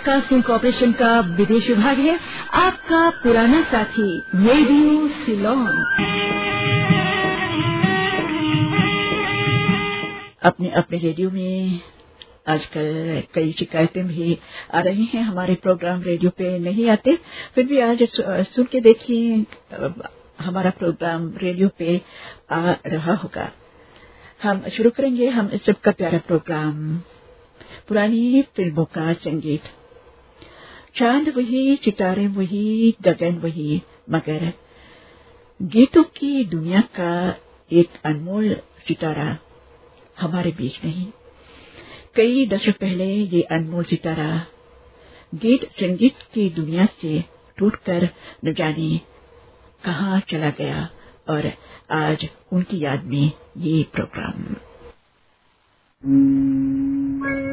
Broadcasting corporation का विदेश विभाग है। आपका पुराना साथी रेडियो सिलोन अपने अपने रेडियो में आजकल कई शिकायतें भी आ रही हैं। हमारे प्रोग्राम रेडियो पे नहीं आते। फिर भी आज सुन के देखिए हमारा प्रोग्राम रेडियो पे आ रहा होगा। हम शुरू करेंगे। हम इस सबका प्यारा प्रोग्राम पुरानी फ़िल्मों का संगीत। चाँद वही सितारे वही, गगन वही, मगर गीतों की दुनिया का एक अनमोल सितारा हमारे बीच नहीं। कई दशक पहले ये अनमोल सितारा गीत संगीत की दुनिया से टूटकर न जाने कहा चला गया और आज उनकी याद में ये प्रोग्राम। श्रोताओं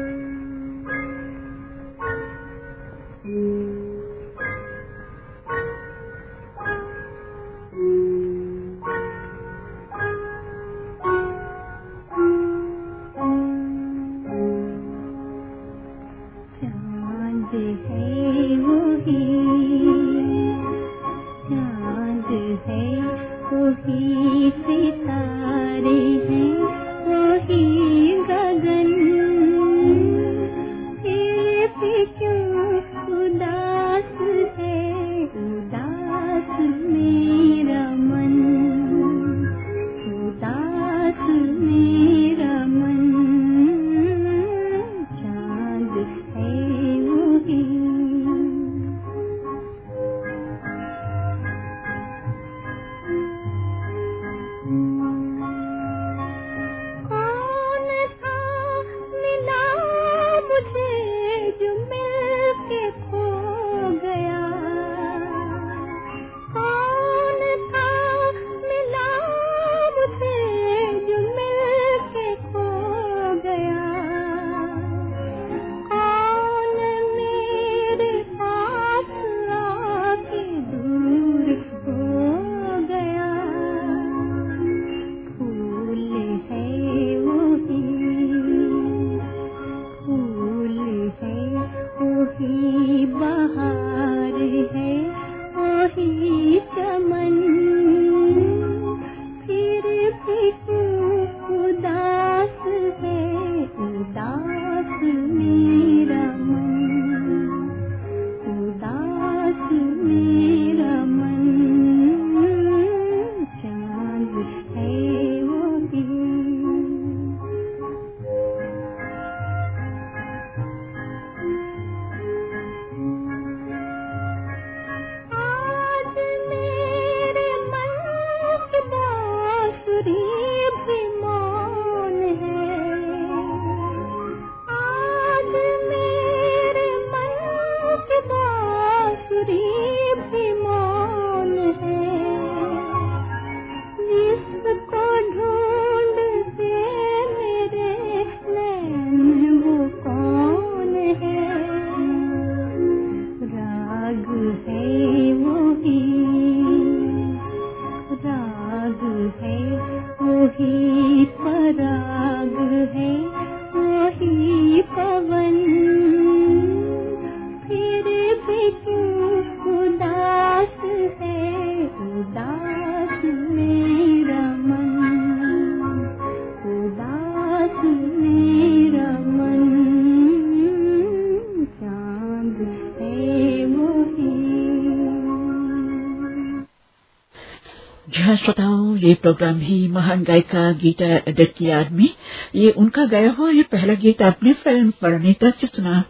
ये प्रोग्राम ही महान गायिका गीता दत्त की याद में ये उनका गाया हुआ ये पहला गीत आपने फ़िल्म परिणीता से सुना।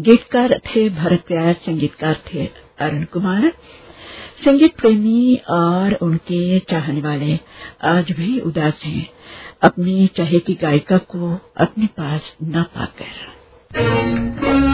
गीतकार थे भरत प्यार संगीतकार थे अरुण कुमार। संगीत प्रेमी और उनके चाहने वाले आज भी उदास हैं। अपनी चहेती गायिका को अपने पास न पाकर।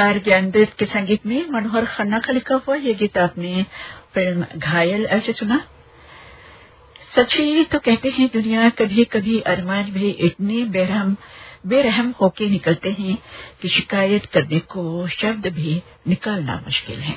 संगीतकार ज्ञानदेव के संगीत में मनोहर खन्ना का लिखा हुआ यह गीत आपने फ़िल्म घायल, ऐसे सुना? सच ही तो कहते हैं दुनिया कभी कभी अरमान भी इतने बेरहम बेरहम होके निकलते हैं कि शिकायत करने को शब्द भी निकालना मुश्किल है।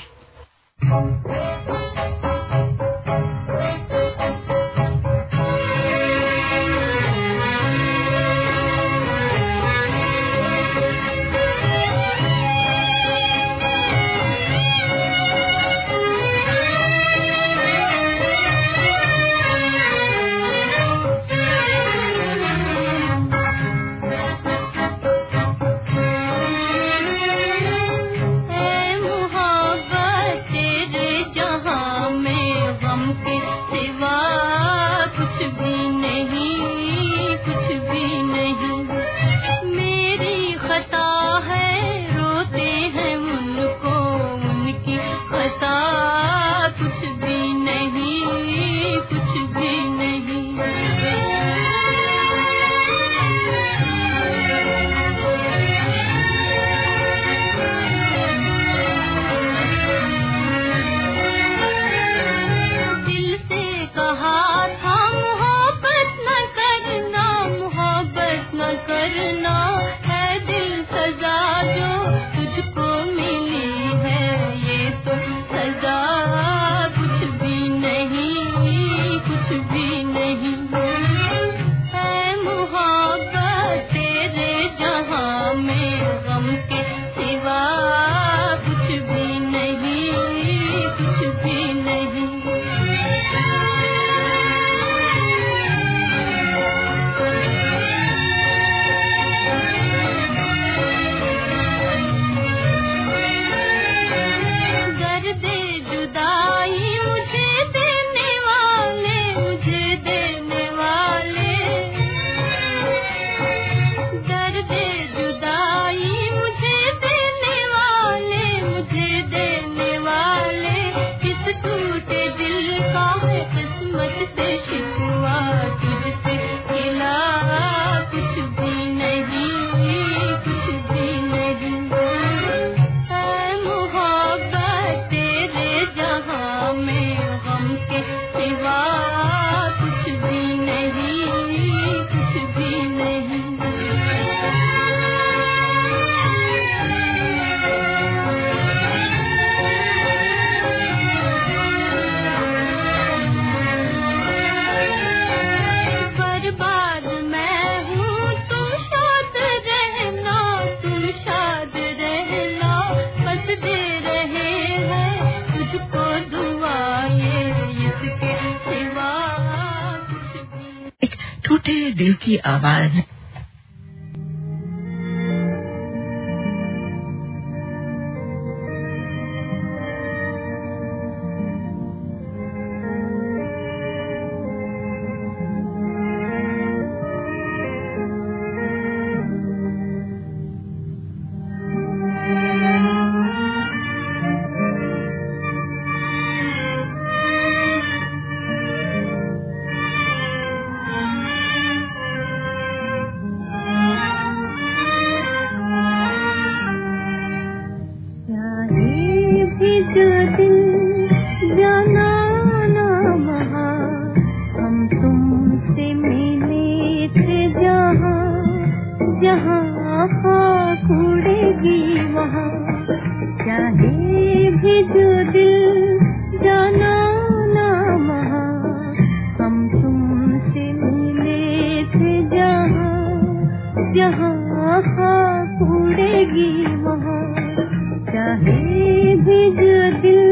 टूटे दिल की आवाज़। जहाँ उड़ेगी वहाँ चाहे भी जो दिल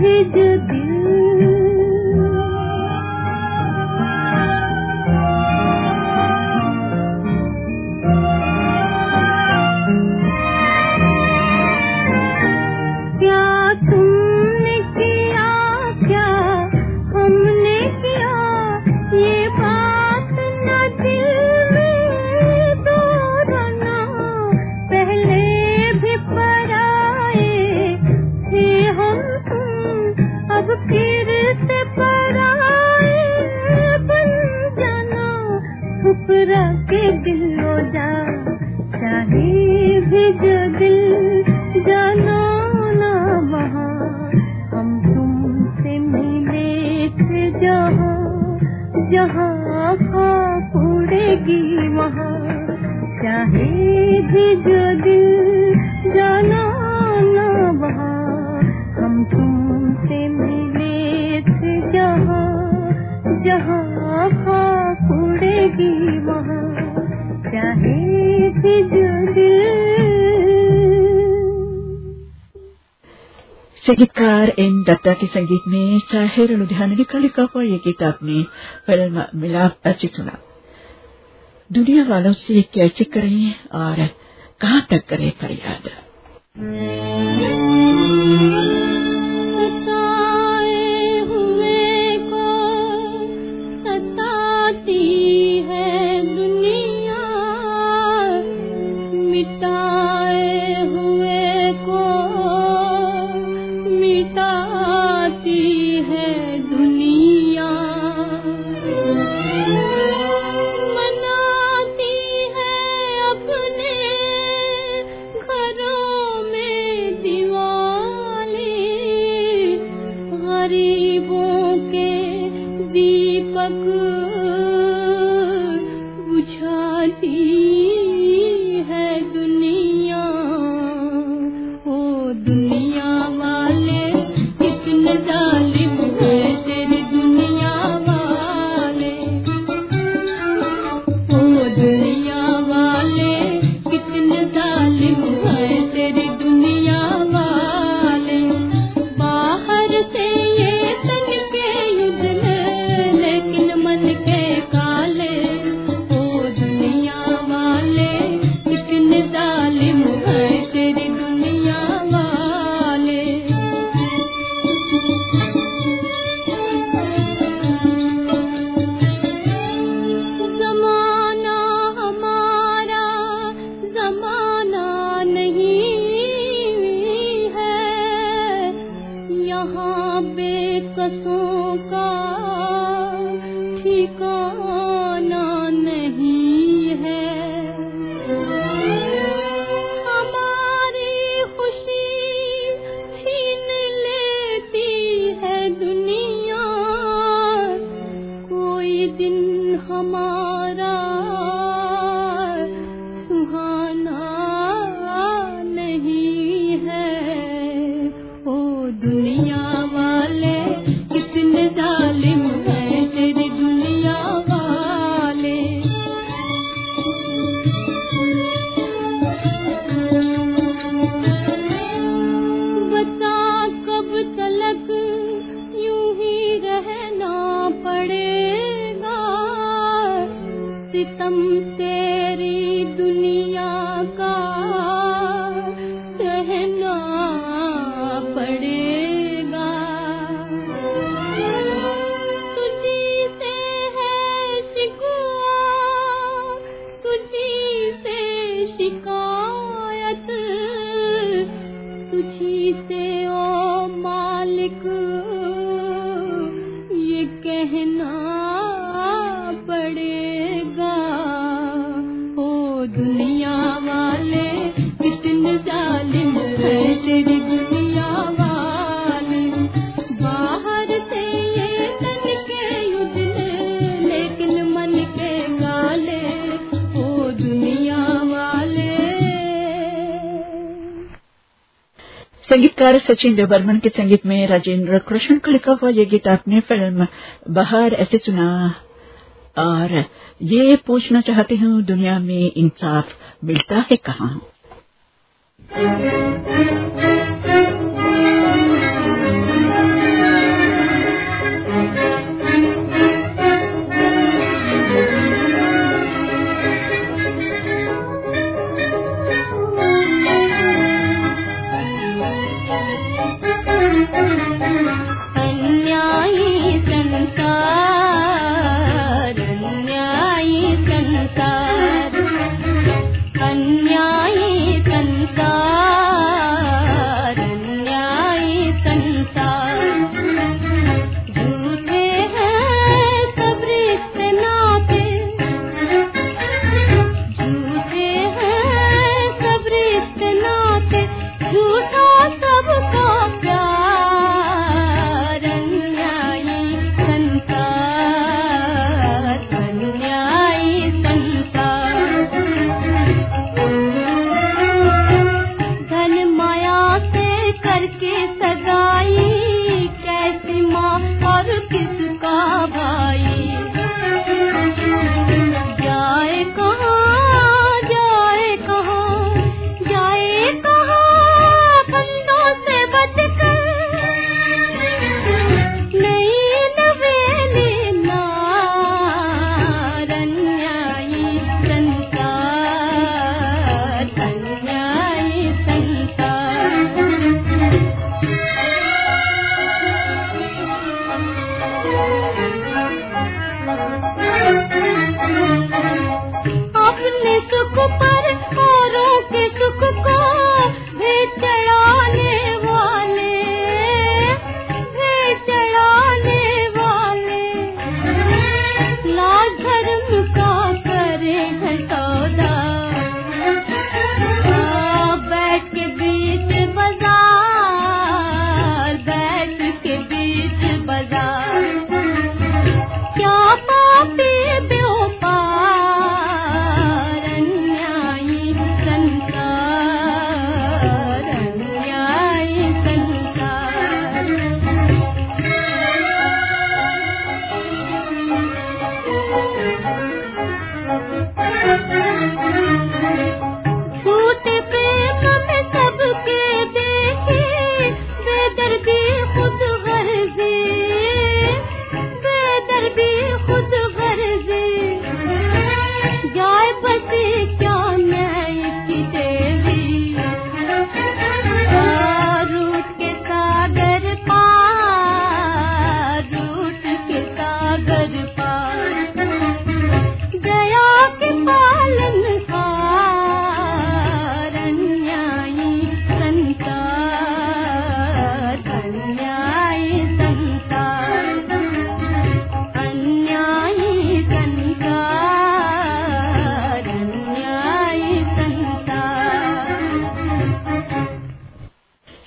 भिजती संगीतकार एन दत्ता के संगीत में साहिर लुधियानवी का लिखा हुआ यह गीत आपने फ़िल्म मिलाप अच्छी सुना। दुनिया वालों से कैसे करें और कहाँ तक करें फरियाद? く ශාතිකා संगीतकार सचिन देवबर्मन के संगीत में राजेंद्र कृष्ण का लिखा हुआ ये गीत आपने फ़िल्म बाहर ऐसे सुना। और ये पूछना चाहती हूँ, दुनिया में इंसाफ मिलता है कहाँ?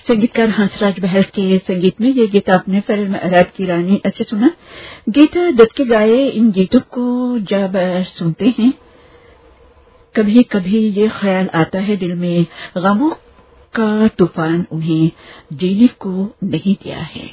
संगीतकार हंसराज बहस के संगीत में ये गीत आपने फ़िल्म रात की रानी अच्छे सुना। गीता दत्त के गाये इन गीतों को जब सुनते हैं कभी कभी ये ख्याल आता है दिल में, गमों का तूफ़ान उन्हें जीने को नहीं दिया है।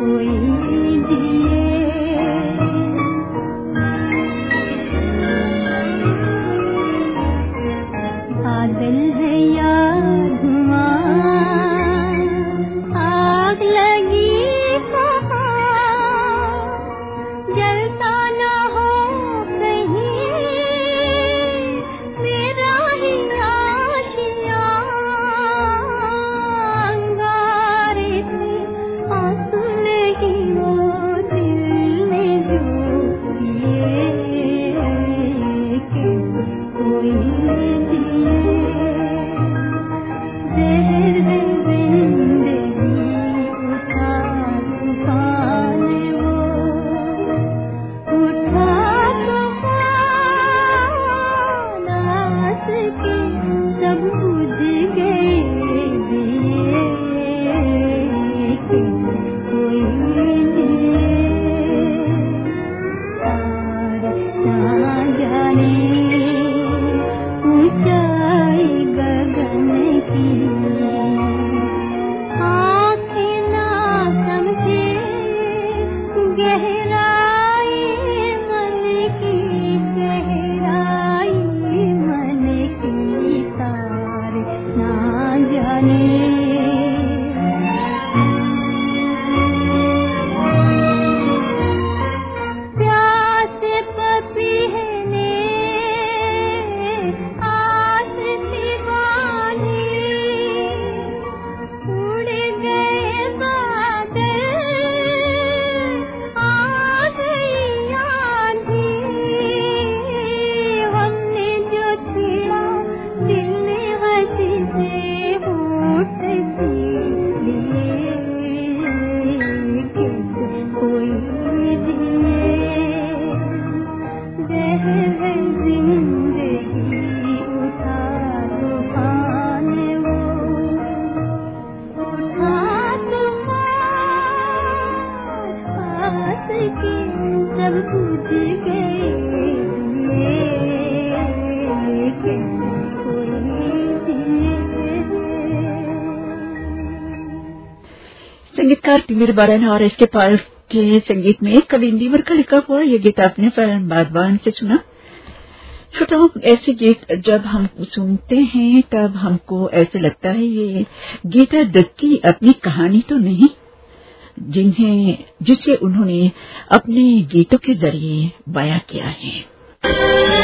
कोई तिमिर बरन और इसके पाल के संगीत में एक कवि लीवर का लिखा हुआ ये गीत आपने फ़िल्म बागवान से सुना। श्रोताओं, ऐसे गीत जब हम सुनते हैं, तब हमको ऐसे लगता है ये गीता दत्त की अपनी कहानी तो नहीं, जिन्हें, जिसे उन्होंने अपने गीतों के ज़रिए बया किया है।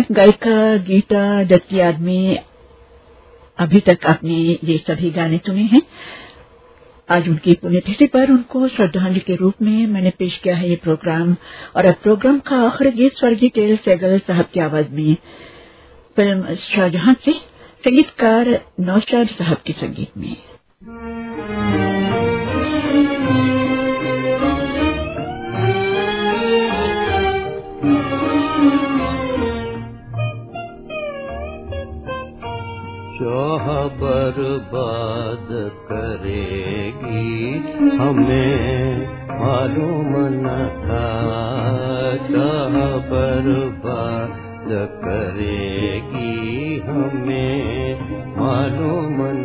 महान गायिका, गीता दत्त की याद में अभी तक आपने ये सभी गाने सुने हैं। आज उनकी पुण्यतिथि पर उनको श्रद्धांजलि के रूप में मैंने पेश किया है ये प्रोग्राम। और अब प्रोग्राम का आखिरी गीत स्वर्गीय टेल सैगल साहब की आवाज़ में फ़िल्म शाहजहां से संगीतकार नौशाद साहब के संगीत में। बर्बाद करेगी। हमें मालूम न था चाह बर्बाद करेगी। हमें मालूम न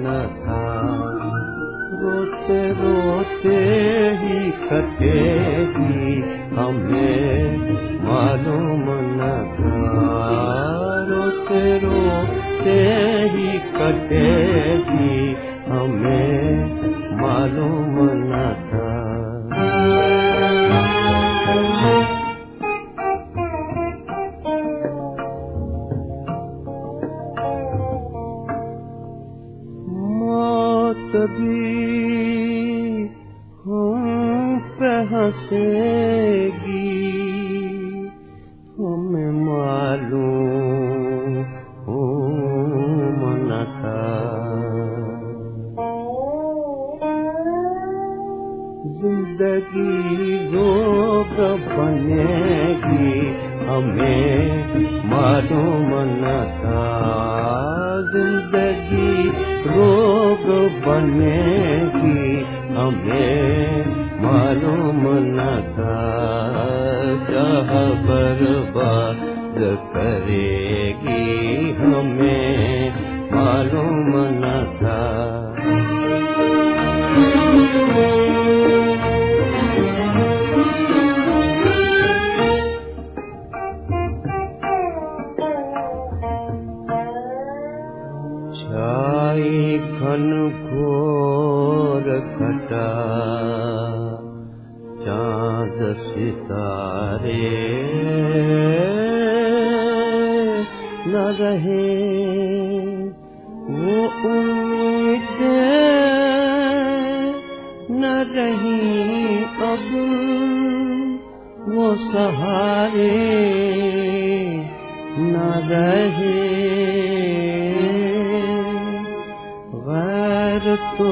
हम पे हंसेगी। हमें मालू हो मन था ज़िंदगी जो कब बनेगी, हमें मालू मन था ज़िंदगी रोग बनेगी हमें मालूम न था। चाह बर्बाद करेगी हमें मालूम न था। चाँद सितारे न रहे, वो उम्मीद न रही, अब वो सहारे न रहे। गैर तो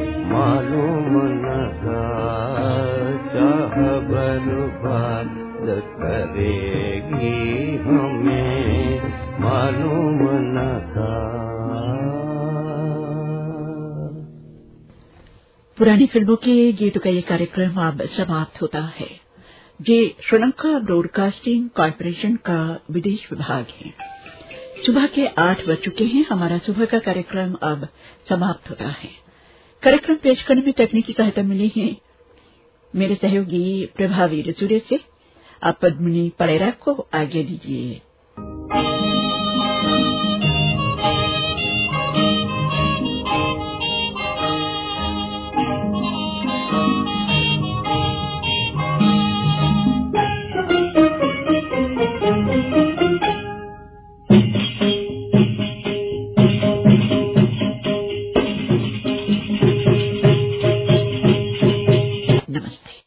मालूम करेगी हमें, मालूम न पुरानी फ़िल्मों के गीतों का ये कार्यक्रम अब समाप्त होता है। ये श्रीलंका ब्रॉडकास्टिंग कॉरपोरेशन का विदेश विभाग है। सुबह के आठ बज चुके हैं, हमारा सुबह का कार्यक्रम अब समाप्त होता है। कार्यक्रम पेश करने में तकनीकी सहायता मिली है। मेरे सहयोगी प्रभावी रजूरे से आप पद्मनी पड़ेरा को आगे दीजिए।